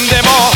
んでも